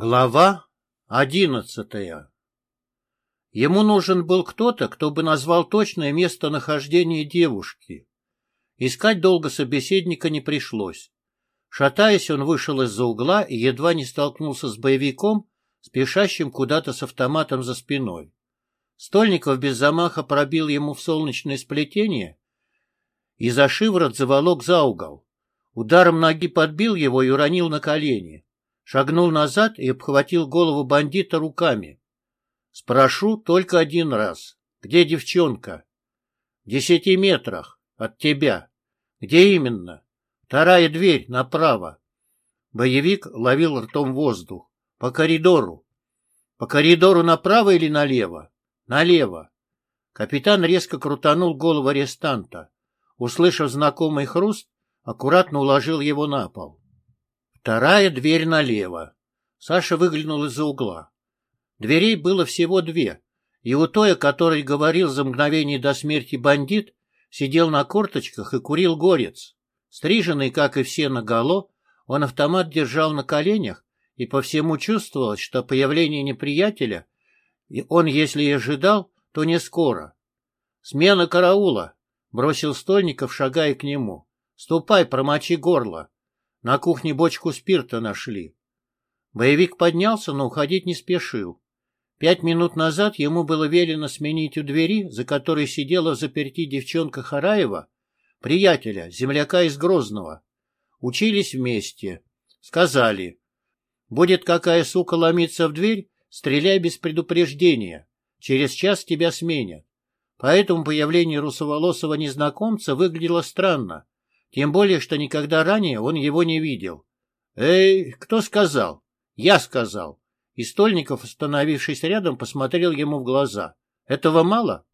Глава одиннадцатая Ему нужен был кто-то, кто бы назвал точное местонахождение девушки. Искать долго собеседника не пришлось. Шатаясь, он вышел из-за угла и едва не столкнулся с боевиком, спешащим куда-то с автоматом за спиной. Стольников без замаха пробил ему в солнечное сплетение и за шиворот заволок за угол. Ударом ноги подбил его и уронил на колени шагнул назад и обхватил голову бандита руками. Спрошу только один раз. Где девчонка? В десяти метрах от тебя. Где именно? Вторая дверь направо. Боевик ловил ртом воздух. По коридору. По коридору направо или налево? Налево. Капитан резко крутанул голову арестанта. Услышав знакомый хруст, аккуратно уложил его на пол. Вторая дверь налево. Саша выглянул из-за угла. Дверей было всего две, и у той, о которой говорил за мгновение до смерти бандит, сидел на корточках и курил горец. Стриженный, как и все наголо, он автомат держал на коленях, и по всему чувствовалось, что появление неприятеля он, если и ожидал, то не скоро. «Смена караула!» — бросил Стольников, шагая к нему. «Ступай, промочи горло!» На кухне бочку спирта нашли. Боевик поднялся, но уходить не спешил. Пять минут назад ему было велено сменить у двери, за которой сидела заперти девчонка Хараева, приятеля, земляка из Грозного. Учились вместе. Сказали, будет какая сука ломиться в дверь, стреляй без предупреждения. Через час тебя сменят. Поэтому появление русоволосого незнакомца выглядело странно. Тем более, что никогда ранее он его не видел. «Эй, кто сказал?» «Я сказал». И Стольников, остановившись рядом, посмотрел ему в глаза. «Этого мало?»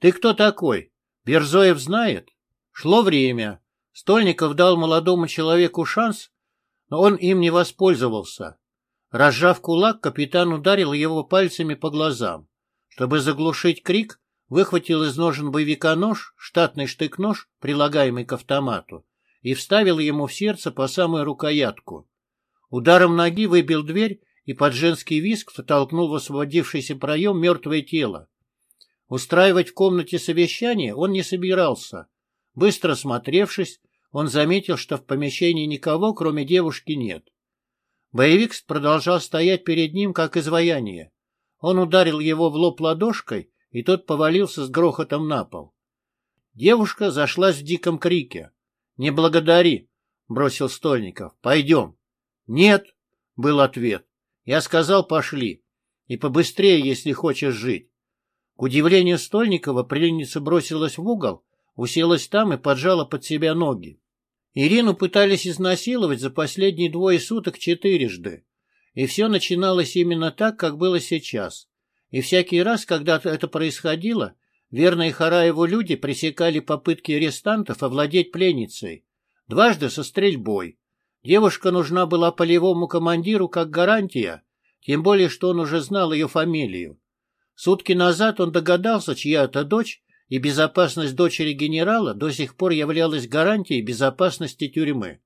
«Ты кто такой? Берзоев знает?» Шло время. Стольников дал молодому человеку шанс, но он им не воспользовался. Разжав кулак, капитан ударил его пальцами по глазам. Чтобы заглушить крик, выхватил из ножен боевика нож, штатный штык-нож, прилагаемый к автомату, и вставил ему в сердце по самую рукоятку. Ударом ноги выбил дверь и под женский виск втолкнул в освободившийся проем мертвое тело. Устраивать в комнате совещание он не собирался. Быстро смотревшись, он заметил, что в помещении никого, кроме девушки, нет. Боевик продолжал стоять перед ним, как изваяние. Он ударил его в лоб ладошкой и тот повалился с грохотом на пол. Девушка зашлась в диком крике. «Не благодари», — бросил Стольников. «Пойдем». «Нет», — был ответ. Я сказал, пошли. И побыстрее, если хочешь жить. К удивлению Стольникова, пленница бросилась в угол, уселась там и поджала под себя ноги. Ирину пытались изнасиловать за последние двое суток четырежды. И все начиналось именно так, как было сейчас. И всякий раз, когда это происходило, верные Хараеву люди пресекали попытки арестантов овладеть пленницей. Дважды со стрельбой. Девушка нужна была полевому командиру как гарантия, тем более, что он уже знал ее фамилию. Сутки назад он догадался, чья это дочь, и безопасность дочери генерала до сих пор являлась гарантией безопасности тюрьмы.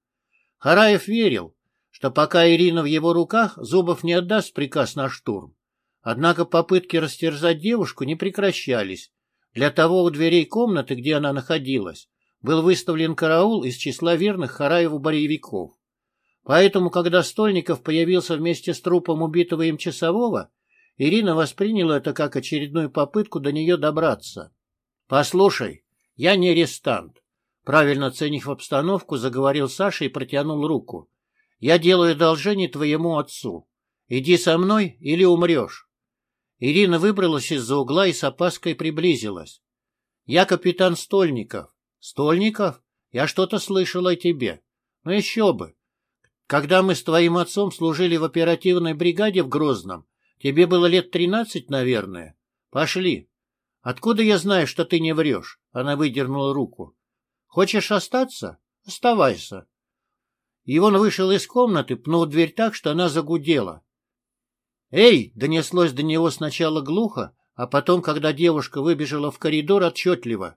Хараев верил, что пока Ирина в его руках, Зубов не отдаст приказ на штурм. Однако попытки растерзать девушку не прекращались. Для того у дверей комнаты, где она находилась, был выставлен караул из числа верных Хараеву боевиков. Поэтому, когда Стольников появился вместе с трупом убитого им часового, Ирина восприняла это как очередную попытку до нее добраться. «Послушай, я не арестант», — правильно оценив обстановку, заговорил Саша и протянул руку. «Я делаю одолжение твоему отцу. Иди со мной или умрешь». Ирина выбралась из-за угла и с опаской приблизилась. — Я капитан Стольников. — Стольников? Я что-то слышал о тебе. Ну еще бы. Когда мы с твоим отцом служили в оперативной бригаде в Грозном, тебе было лет тринадцать, наверное. Пошли. Откуда я знаю, что ты не врешь? Она выдернула руку. Хочешь остаться? Оставайся. И он вышел из комнаты, пнул дверь так, что она загудела. «Эй!» — донеслось до него сначала глухо, а потом, когда девушка выбежала в коридор, отчетливо.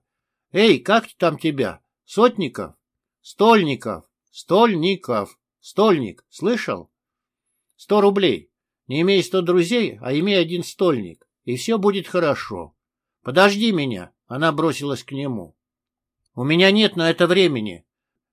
«Эй, как там тебя? Сотников? Стольников? Стольников? Стольник? Слышал?» Сто рублей. Не имей сто друзей, а имей один стольник, и все будет хорошо. Подожди меня, она бросилась к нему. У меня нет на это времени.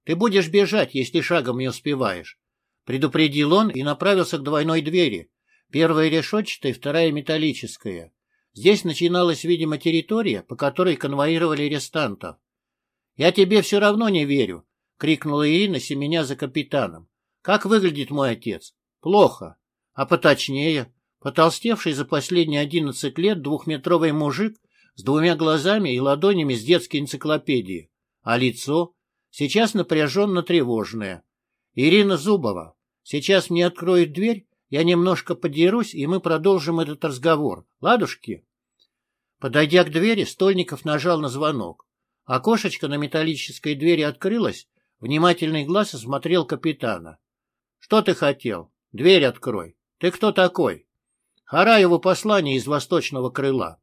Ты будешь бежать, если шагом не успеваешь. Предупредил он и направился к двойной двери. Первая решетчатая, вторая металлическая. Здесь начиналась, видимо, территория, по которой конвоировали арестантов. «Я тебе все равно не верю», — крикнула Ирина, семеня за капитаном. «Как выглядит мой отец?» «Плохо. А поточнее?» Потолстевший за последние одиннадцать лет двухметровый мужик с двумя глазами и ладонями с детской энциклопедии. А лицо? Сейчас напряженно тревожное. Ирина Зубова. Сейчас мне откроют дверь, я немножко подерусь, и мы продолжим этот разговор. Ладушки? Подойдя к двери, Стольников нажал на звонок. Окошечко на металлической двери открылось, внимательный глаз осмотрел капитана. — Что ты хотел? Дверь открой. Ты кто такой? Хараеву послание из восточного крыла.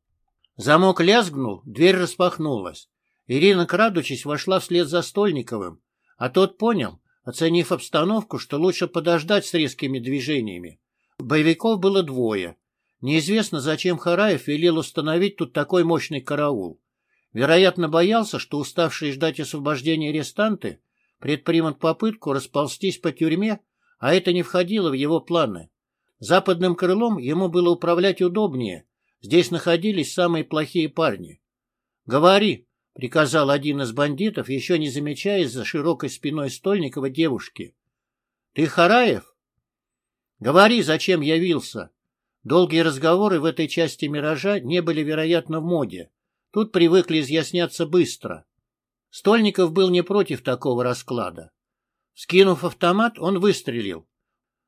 Замок лязгнул, дверь распахнулась. Ирина, крадучись, вошла вслед за Стольниковым, а тот понял, оценив обстановку, что лучше подождать с резкими движениями. Боевиков было двое. Неизвестно, зачем Хараев велел установить тут такой мощный караул. Вероятно, боялся, что уставшие ждать освобождения арестанты предпримут попытку расползтись по тюрьме, а это не входило в его планы. Западным крылом ему было управлять удобнее. Здесь находились самые плохие парни. «Говори», — приказал один из бандитов, еще не замечая за широкой спиной Стольникова девушки. — Ты Хараев? — Говори, зачем явился. Долгие разговоры в этой части «Миража» не были, вероятно, в моде. Тут привыкли изъясняться быстро. Стольников был не против такого расклада. Скинув автомат, он выстрелил.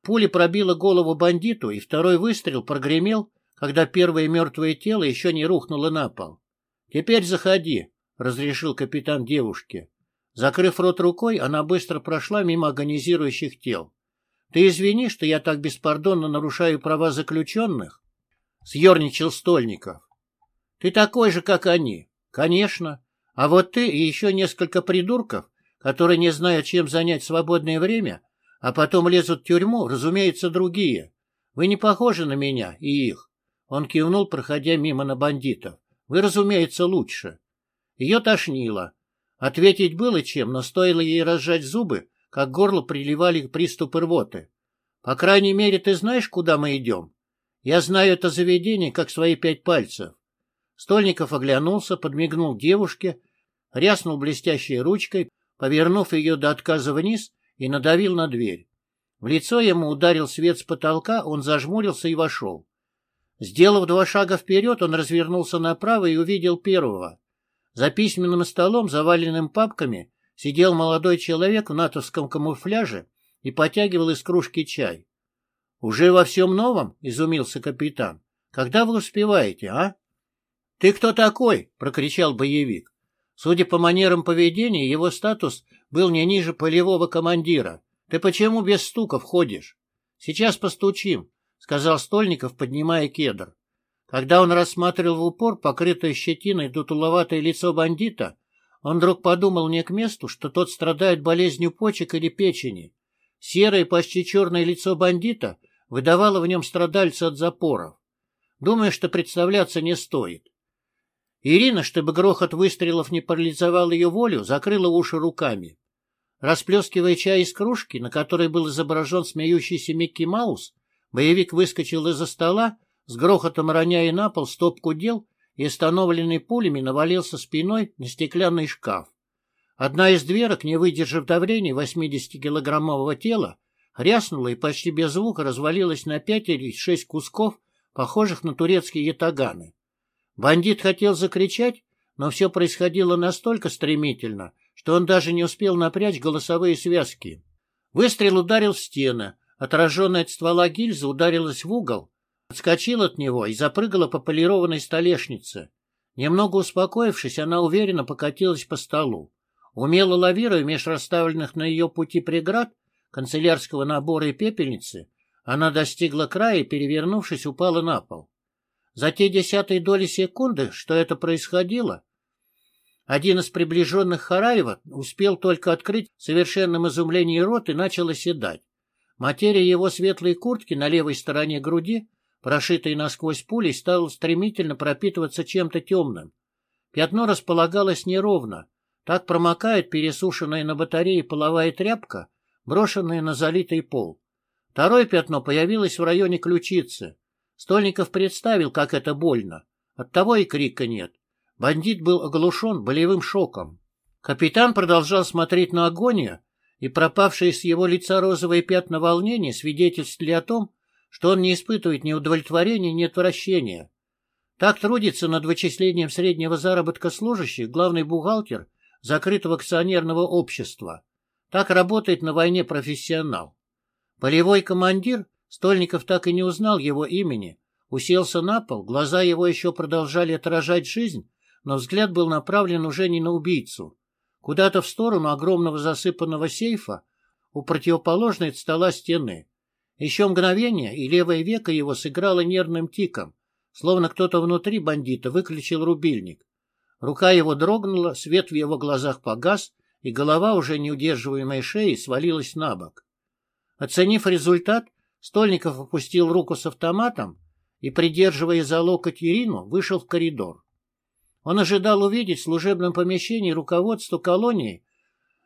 Пуля пробила голову бандиту, и второй выстрел прогремел, когда первое мертвое тело еще не рухнуло на пол. — Теперь заходи, — разрешил капитан девушке. Закрыв рот рукой, она быстро прошла мимо агонизирующих тел. — Ты извини, что я так беспардонно нарушаю права заключенных? — съерничал Стольников. — Ты такой же, как они. — Конечно. А вот ты и еще несколько придурков, которые не знают, чем занять свободное время, а потом лезут в тюрьму, разумеется, другие. Вы не похожи на меня и их. Он кивнул, проходя мимо на бандитов. Вы, разумеется, лучше. Ее тошнило. Ответить было чем, но стоило ей разжать зубы, как горло приливали приступы рвоты. По крайней мере, ты знаешь, куда мы идем? Я знаю это заведение, как свои пять пальцев. Стольников оглянулся, подмигнул девушке, ряснул блестящей ручкой, повернув ее до отказа вниз и надавил на дверь. В лицо ему ударил свет с потолка, он зажмурился и вошел. Сделав два шага вперед, он развернулся направо и увидел первого. За письменным столом, заваленным папками, сидел молодой человек в натовском камуфляже и потягивал из кружки чай. — Уже во всем новом? — изумился капитан. — Когда вы успеваете, а? — Ты кто такой? — прокричал боевик. Судя по манерам поведения, его статус был не ниже полевого командира. Ты почему без стука входишь? Сейчас постучим, — сказал Стольников, поднимая кедр. Когда он рассматривал в упор покрытое щетиной дутуловатое лицо бандита, он вдруг подумал не к месту, что тот страдает болезнью почек или печени. Серое, почти черное лицо бандита выдавало в нем страдальца от запоров. Думаю, что представляться не стоит. Ирина, чтобы грохот выстрелов не парализовал ее волю, закрыла уши руками. Расплескивая чай из кружки, на которой был изображен смеющийся Микки Маус, боевик выскочил из-за стола с грохотом роняя на пол стопку дел и, остановленный пулями, навалился спиной на стеклянный шкаф. Одна из дверок, не выдержав давления 80-килограммового тела, хряснула и почти без звука развалилась на пять или шесть кусков, похожих на турецкие ятаганы. Бандит хотел закричать, но все происходило настолько стремительно, что он даже не успел напрячь голосовые связки. Выстрел ударил в стены, отраженная от ствола гильза ударилась в угол, отскочила от него и запрыгала по полированной столешнице. Немного успокоившись, она уверенно покатилась по столу. Умело лавируя меж расставленных на ее пути преград, канцелярского набора и пепельницы, она достигла края и, перевернувшись, упала на пол. За те десятые доли секунды, что это происходило, один из приближенных Хараева успел только открыть в совершенном изумлении рот и начал оседать. Материя его светлой куртки на левой стороне груди, прошитой насквозь пулей, стала стремительно пропитываться чем-то темным. Пятно располагалось неровно. Так промокает пересушенная на батарее половая тряпка, брошенная на залитый пол. Второе пятно появилось в районе ключицы. Стольников представил, как это больно. Оттого и крика нет. Бандит был оглушен болевым шоком. Капитан продолжал смотреть на агонию, и пропавшие с его лица розовые пятна волнения свидетельствовали о том, что он не испытывает ни удовлетворения, ни отвращения. Так трудится над вычислением среднего заработка служащих главный бухгалтер закрытого акционерного общества. Так работает на войне профессионал. Полевой командир, Стольников так и не узнал его имени, уселся на пол, глаза его еще продолжали отражать жизнь, но взгляд был направлен уже не на убийцу. Куда-то в сторону огромного засыпанного сейфа у противоположной от стола стены. Еще мгновение, и левое веко его сыграло нервным тиком, Словно кто-то внутри бандита выключил рубильник. Рука его дрогнула, свет в его глазах погас, и голова, уже не удерживаемая шеей, свалилась на бок. Оценив результат, Стольников опустил руку с автоматом и, придерживая за локоть Ирину, вышел в коридор. Он ожидал увидеть в служебном помещении руководство колонии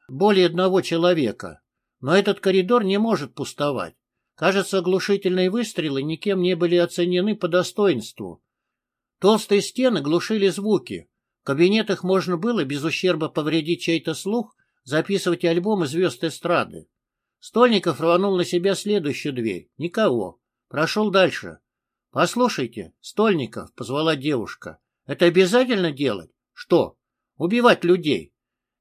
более одного человека, но этот коридор не может пустовать. Кажется, оглушительные выстрелы никем не были оценены по достоинству. Толстые стены глушили звуки. В кабинетах можно было без ущерба повредить чей-то слух, записывать альбомы звезд эстрады. Стольников рванул на себя следующую дверь. Никого. Прошел дальше. — Послушайте, Стольников, — позвала девушка, — это обязательно делать? Что? Убивать людей?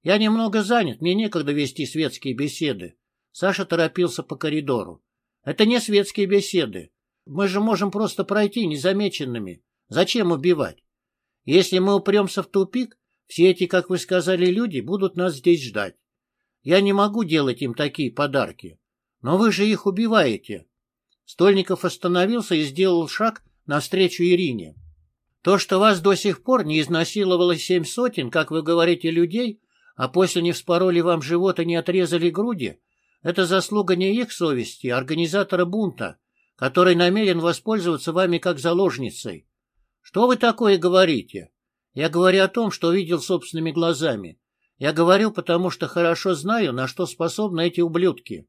Я немного занят, мне некогда вести светские беседы. Саша торопился по коридору. Это не светские беседы. Мы же можем просто пройти незамеченными. Зачем убивать? Если мы упремся в тупик, все эти, как вы сказали, люди будут нас здесь ждать. Я не могу делать им такие подарки. Но вы же их убиваете. Стольников остановился и сделал шаг навстречу Ирине. То, что вас до сих пор не изнасиловало семь сотен, как вы говорите, людей, а после не вспороли вам живот и не отрезали груди, это заслуга не их совести, а организатора бунта, который намерен воспользоваться вами как заложницей. Что вы такое говорите? Я говорю о том, что видел собственными глазами. Я говорю, потому что хорошо знаю, на что способны эти ублюдки.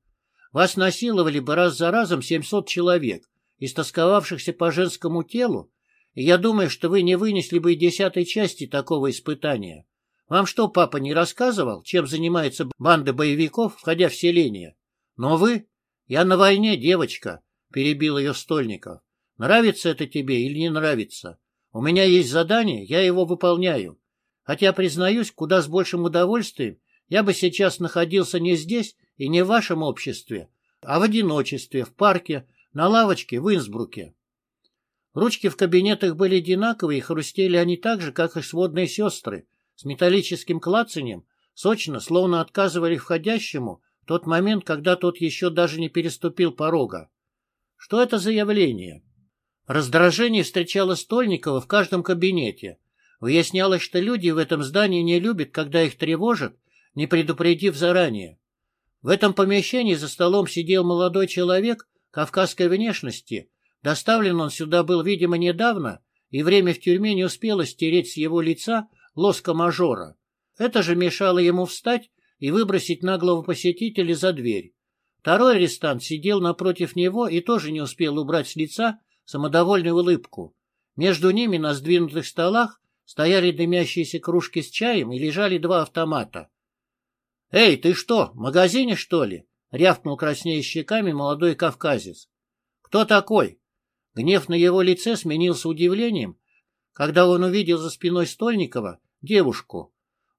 Вас насиловали бы раз за разом 700 человек, истосковавшихся по женскому телу, и я думаю, что вы не вынесли бы и десятой части такого испытания. Вам что, папа не рассказывал, чем занимается банда боевиков, входя в селение? Но вы... Я на войне, девочка, — перебил ее Стольников. Нравится это тебе или не нравится? У меня есть задание, я его выполняю. Хотя, признаюсь, куда с большим удовольствием я бы сейчас находился не здесь и не в вашем обществе, а в одиночестве, в парке, на лавочке в Инсбруке. Ручки в кабинетах были одинаковые, и хрустели они так же, как и сводные сестры, с металлическим клацаньем, сочно, словно отказывали входящему в тот момент, когда тот еще даже не переступил порога. Что это за явление? Раздражение встречало Стольникова в каждом кабинете. Выяснялось, что люди в этом здании не любят, когда их тревожат, не предупредив заранее. В этом помещении за столом сидел молодой человек кавказской внешности. Доставлен он сюда был, видимо, недавно, и время в тюрьме не успело стереть с его лица лоска мажора. Это же мешало ему встать и выбросить наглого посетителя за дверь. Второй арестант сидел напротив него и тоже не успел убрать с лица самодовольную улыбку. Между ними на сдвинутых столах стояли дымящиеся кружки с чаем и лежали два автомата. — Эй, ты что, в магазине, что ли? — рявкнул краснея щеками молодой кавказец. — Кто такой? Гнев на его лице сменился удивлением, когда он увидел за спиной Стольникова девушку.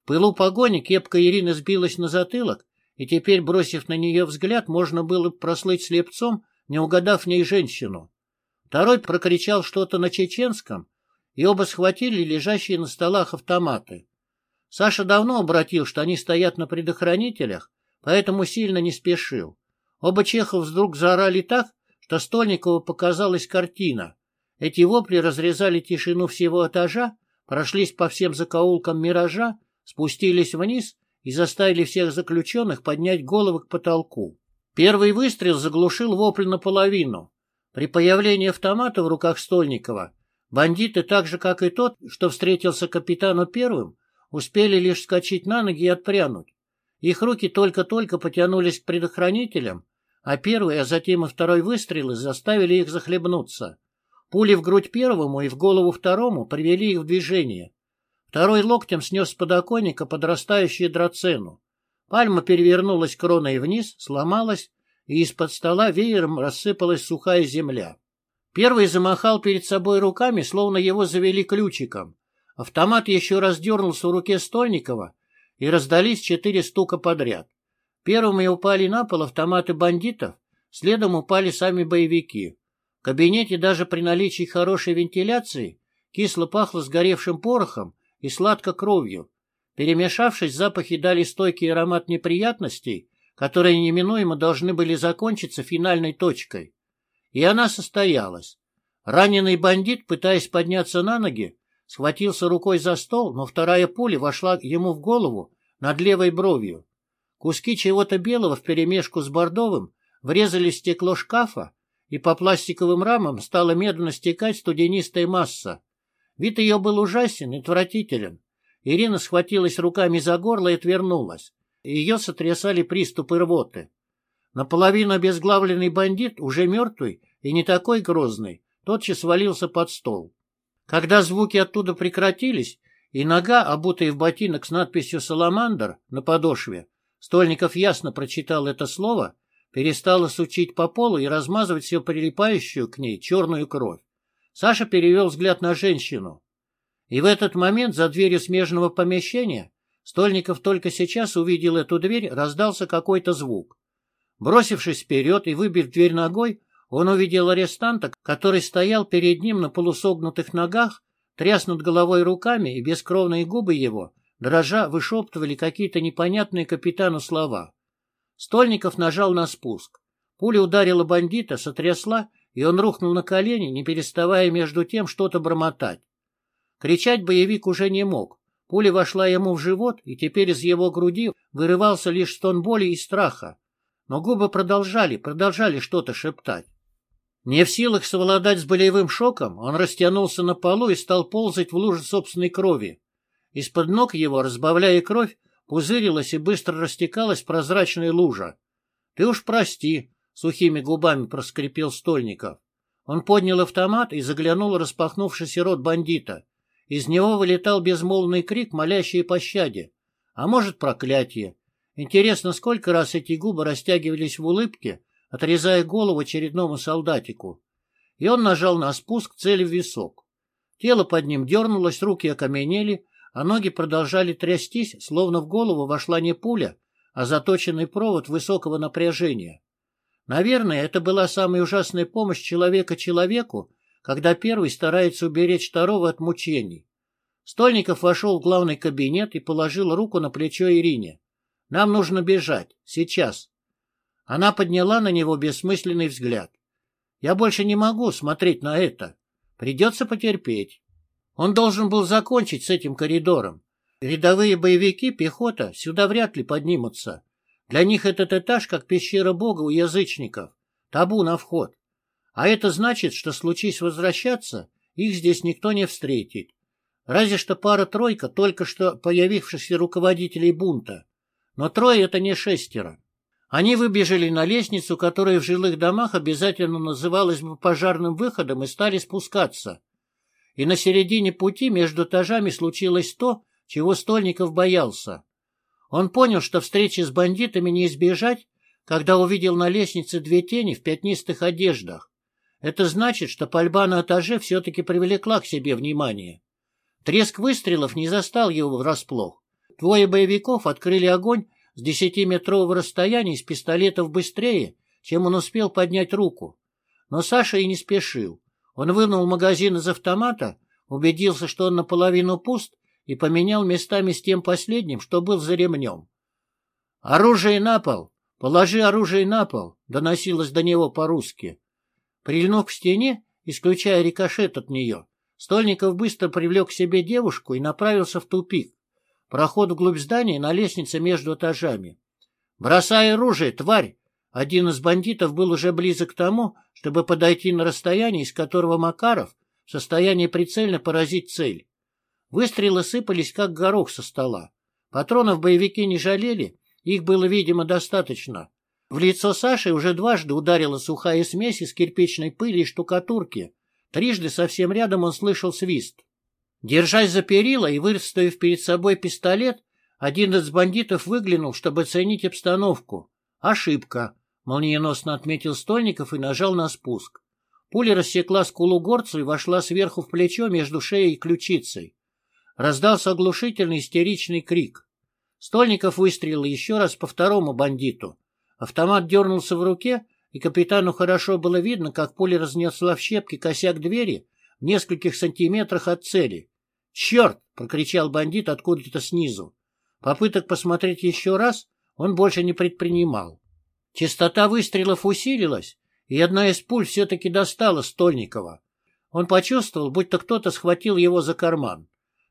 В пылу погони кепка Ирины сбилась на затылок, и теперь, бросив на нее взгляд, можно было прослыть слепцом, не угадав в ней женщину. Второй прокричал что-то на чеченском, и оба схватили лежащие на столах автоматы. Саша давно обратил, что они стоят на предохранителях, поэтому сильно не спешил. Оба чехов вдруг заорали так, что Стольникову показалась картина. Эти вопли разрезали тишину всего этажа, прошлись по всем закоулкам миража, спустились вниз и заставили всех заключенных поднять головы к потолку. Первый выстрел заглушил вопль наполовину. При появлении автомата в руках Стольникова бандиты, так же, как и тот, что встретился капитану первым, успели лишь скачать на ноги и отпрянуть. Их руки только-только потянулись к предохранителям, а первый, а затем и второй выстрелы заставили их захлебнуться. Пули в грудь первому и в голову второму привели их в движение. Второй локтем снес с подоконника подрастающую драцену. Пальма перевернулась кроной вниз, сломалась, и из-под стола веером рассыпалась сухая земля. Первый замахал перед собой руками, словно его завели ключиком. Автомат еще раз дернулся в руке Стольникова, и раздались четыре стука подряд. Первыми упали на пол автоматы бандитов, следом упали сами боевики. Кабинете даже при наличии хорошей вентиляции кисло пахло сгоревшим порохом и сладко кровью. Перемешавшись, запахи дали стойкий аромат неприятностей, которые неминуемо должны были закончиться финальной точкой. И она состоялась. Раненый бандит, пытаясь подняться на ноги, схватился рукой за стол, но вторая пуля вошла ему в голову над левой бровью. Куски чего-то белого вперемешку с бордовым врезались в стекло шкафа, и по пластиковым рамам стала медленно стекать студенистая масса. Вид ее был ужасен и отвратителен. Ирина схватилась руками за горло и отвернулась. Ее сотрясали приступы рвоты. Наполовину обезглавленный бандит, уже мертвый и не такой грозный, тотчас свалился под стол. Когда звуки оттуда прекратились, и нога, обутая в ботинок с надписью «Саламандр» на подошве, Стольников ясно прочитал это слово, перестала сучить по полу и размазывать все прилипающую к ней черную кровь. Саша перевел взгляд на женщину. И в этот момент за дверью смежного помещения Стольников только сейчас увидел эту дверь, раздался какой-то звук. Бросившись вперед и выбив дверь ногой, он увидел арестанта, который стоял перед ним на полусогнутых ногах, тряс над головой руками, и бескровные губы его, дрожа, вышептывали какие-то непонятные капитану слова. Стольников нажал на спуск. Пуля ударила бандита, сотрясла, и он рухнул на колени, не переставая между тем что-то бормотать. Кричать боевик уже не мог. Пуля вошла ему в живот, и теперь из его груди вырывался лишь стон боли и страха. Но губы продолжали, продолжали что-то шептать. Не в силах совладать с болевым шоком, он растянулся на полу и стал ползать в луже собственной крови. Из-под ног его, разбавляя кровь, пузырилась и быстро растекалась прозрачная лужа. — Ты уж прости, — сухими губами проскрипел Стольников. Он поднял автомат и заглянул распахнувшийся рот бандита. Из него вылетал безмолвный крик, молящий пощаде. А может, проклятие. Интересно, сколько раз эти губы растягивались в улыбке, отрезая голову очередному солдатику. И он нажал на спуск, цель в висок. Тело под ним дернулось, руки окаменели, а ноги продолжали трястись, словно в голову вошла не пуля, а заточенный провод высокого напряжения. Наверное, это была самая ужасная помощь человека человеку, когда первый старается уберечь второго от мучений. Стольников вошел в главный кабинет и положил руку на плечо Ирине. «Нам нужно бежать. Сейчас». Она подняла на него бессмысленный взгляд. «Я больше не могу смотреть на это. Придется потерпеть». Он должен был закончить с этим коридором. Рядовые боевики, пехота, сюда вряд ли поднимутся. Для них этот этаж, как пещера бога у язычников. Табу на вход. А это значит, что случись возвращаться, их здесь никто не встретит. Разве что пара-тройка только что появившихся руководителей бунта. Но трое — это не шестеро. Они выбежали на лестницу, которая в жилых домах обязательно называлась бы пожарным выходом, и стали спускаться. И на середине пути между этажами случилось то, чего Стольников боялся. Он понял, что встречи с бандитами не избежать, когда увидел на лестнице две тени в пятнистых одеждах. Это значит, что пальба на этаже все-таки привлекла к себе внимание. Треск выстрелов не застал его врасплох. Двое боевиков открыли огонь с десятиметрового расстояния из пистолетов быстрее, чем он успел поднять руку. Но Саша и не спешил. Он вынул магазин из автомата, убедился, что он наполовину пуст, и поменял местами с тем последним, что был за ремнем. «Оружие на пол! Положи оружие на пол!» — доносилось до него по-русски. Прильнув к стене, исключая рикошет от нее, Стольников быстро привлек к себе девушку и направился в тупик. Проход вглубь здания на лестнице между этажами. «Бросай оружие, тварь!» — Один из бандитов был уже близок к тому, чтобы подойти на расстояние, из которого Макаров в состоянии прицельно поразить цель. Выстрелы сыпались, как горох со стола. Патронов боевики не жалели, их было, видимо, достаточно. В лицо Саши уже дважды ударила сухая смесь из кирпичной пыли и штукатурки. Трижды совсем рядом он слышал свист. Держась за перила и выставив перед собой пистолет, один из бандитов выглянул, чтобы оценить обстановку. Ошибка. Молниеносно отметил Стольников и нажал на спуск. Пуля рассекла скулу горцу и вошла сверху в плечо между шеей и ключицей. Раздался оглушительный истеричный крик. Стольников выстрелил еще раз по второму бандиту. Автомат дернулся в руке, и капитану хорошо было видно, как пуля разнесла в щепки косяк двери в нескольких сантиметрах от цели. «Черт!» — прокричал бандит откуда-то снизу. Попыток посмотреть еще раз он больше не предпринимал. Частота выстрелов усилилась, и одна из пуль все-таки достала Стольникова. Он почувствовал, будто кто-то схватил его за карман.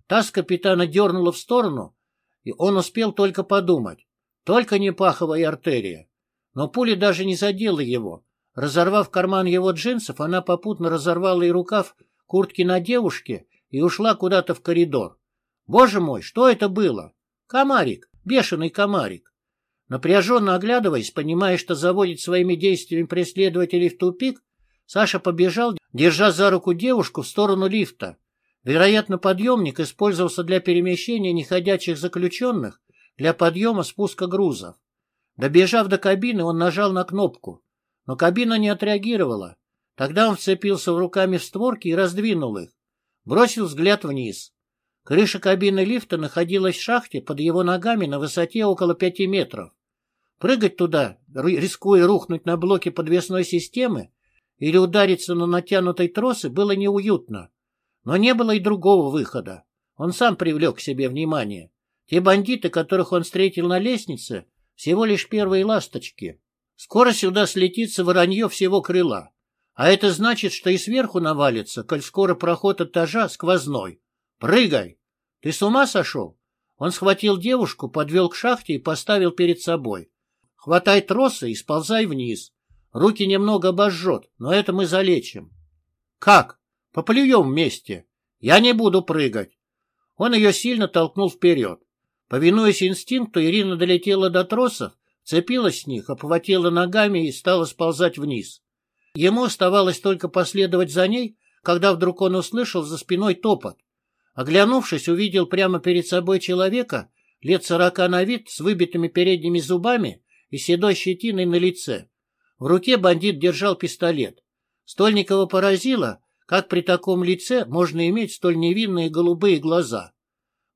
Таз капитана дернула в сторону, и он успел только подумать. Только не паховая артерия. Но пуля даже не задела его. Разорвав карман его джинсов, она попутно разорвала и рукав куртки на девушке и ушла куда-то в коридор. Боже мой, что это было? Комарик, бешеный комарик. Напряженно оглядываясь, понимая, что заводит своими действиями преследователей в тупик, Саша побежал, держа за руку девушку в сторону лифта. Вероятно, подъемник использовался для перемещения неходячих заключенных для подъема-спуска грузов. Добежав до кабины, он нажал на кнопку, но кабина не отреагировала. Тогда он вцепился руками в створки и раздвинул их. Бросил взгляд вниз. Крыша кабины лифта находилась в шахте под его ногами на высоте около пяти метров. Прыгать туда, рискуя рухнуть на блоки подвесной системы или удариться на натянутой тросы, было неуютно. Но не было и другого выхода. Он сам привлек к себе внимание. Те бандиты, которых он встретил на лестнице, всего лишь первые ласточки. Скоро сюда слетится воронье всего крыла. А это значит, что и сверху навалится, коль скоро проход этажа сквозной. Прыгай! Ты с ума сошел? Он схватил девушку, подвел к шахте и поставил перед собой. Хватай тросы и сползай вниз. Руки немного обожжет, но это мы залечим. Как? Поплюем вместе. Я не буду прыгать. Он ее сильно толкнул вперед. Повинуясь инстинкту, Ирина долетела до тросов, цепилась с них, обхватила ногами и стала сползать вниз. Ему оставалось только последовать за ней, когда вдруг он услышал за спиной топот. Оглянувшись, увидел прямо перед собой человека, лет сорока на вид, с выбитыми передними зубами и седой щетиной на лице. В руке бандит держал пистолет. Стольникова поразило, как при таком лице можно иметь столь невинные голубые глаза?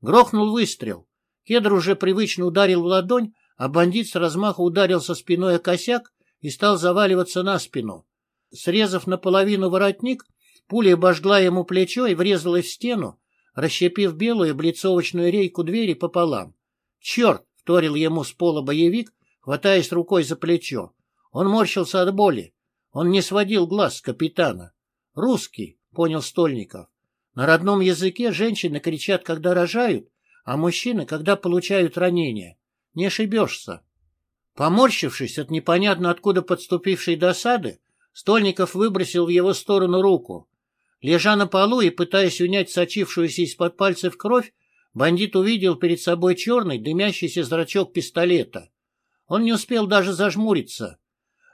Грохнул выстрел. Кедр уже привычно ударил в ладонь, а бандит с размаху ударил со спиной о косяк и стал заваливаться на спину. Срезав наполовину воротник, пуля обожгла ему плечо и врезалась в стену, расщепив белую облицовочную рейку двери пополам. «Черт!» — вторил ему с пола боевик, хватаясь рукой за плечо. Он морщился от боли. Он не сводил глаз с капитана. Русский, понял Стольников. На родном языке женщины кричат, когда рожают, а мужчины, когда получают ранения. Не ошибешься. Поморщившись от непонятно откуда подступившей досады, Стольников выбросил в его сторону руку. Лежа на полу и пытаясь унять сочившуюся из-под пальцев кровь, бандит увидел перед собой черный, дымящийся зрачок пистолета. Он не успел даже зажмуриться.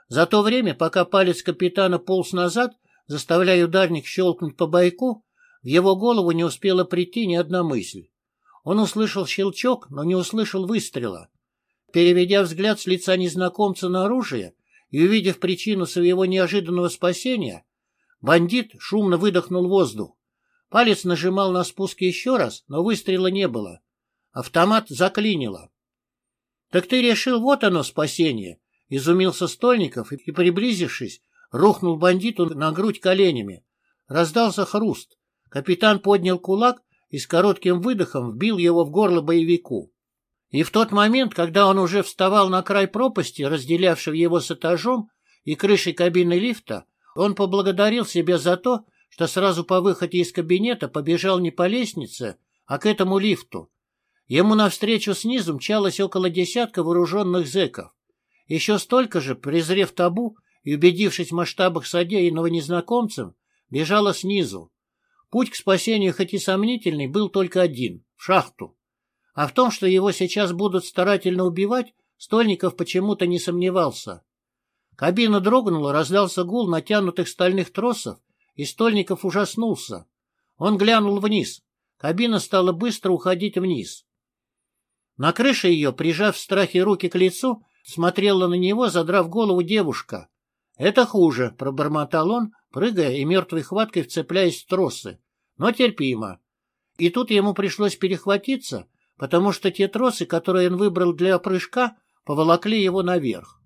За то время, пока палец капитана полз назад, заставляя ударник щелкнуть по бойку, в его голову не успела прийти ни одна мысль. Он услышал щелчок, но не услышал выстрела. Переведя взгляд с лица незнакомца на оружие и увидев причину своего неожиданного спасения, бандит шумно выдохнул воздух. Палец нажимал на спуск еще раз, но выстрела не было. Автомат заклинило. — Так ты решил, вот оно спасение! — изумился Стольников и, приблизившись, рухнул бандиту на грудь коленями. Раздался хруст. Капитан поднял кулак и с коротким выдохом вбил его в горло боевику. И в тот момент, когда он уже вставал на край пропасти, разделявшего его с этажом и крышей кабины лифта, он поблагодарил себя за то, что сразу по выходе из кабинета побежал не по лестнице, а к этому лифту. Ему навстречу снизу мчалось около десятка вооруженных зэков. Еще столько же, презрев табу и убедившись в масштабах содеянного незнакомцем, бежала снизу. Путь к спасению, хоть и сомнительный, был только один — в шахту. А в том, что его сейчас будут старательно убивать, Стольников почему-то не сомневался. Кабина дрогнула, раздался гул натянутых стальных тросов, и Стольников ужаснулся. Он глянул вниз. Кабина стала быстро уходить вниз. На крыше ее, прижав в страхе руки к лицу, смотрела на него, задрав голову девушка. «Это хуже», — пробормотал он, прыгая и мертвой хваткой вцепляясь в тросы. «Но терпимо». И тут ему пришлось перехватиться, потому что те тросы, которые он выбрал для прыжка, поволокли его наверх.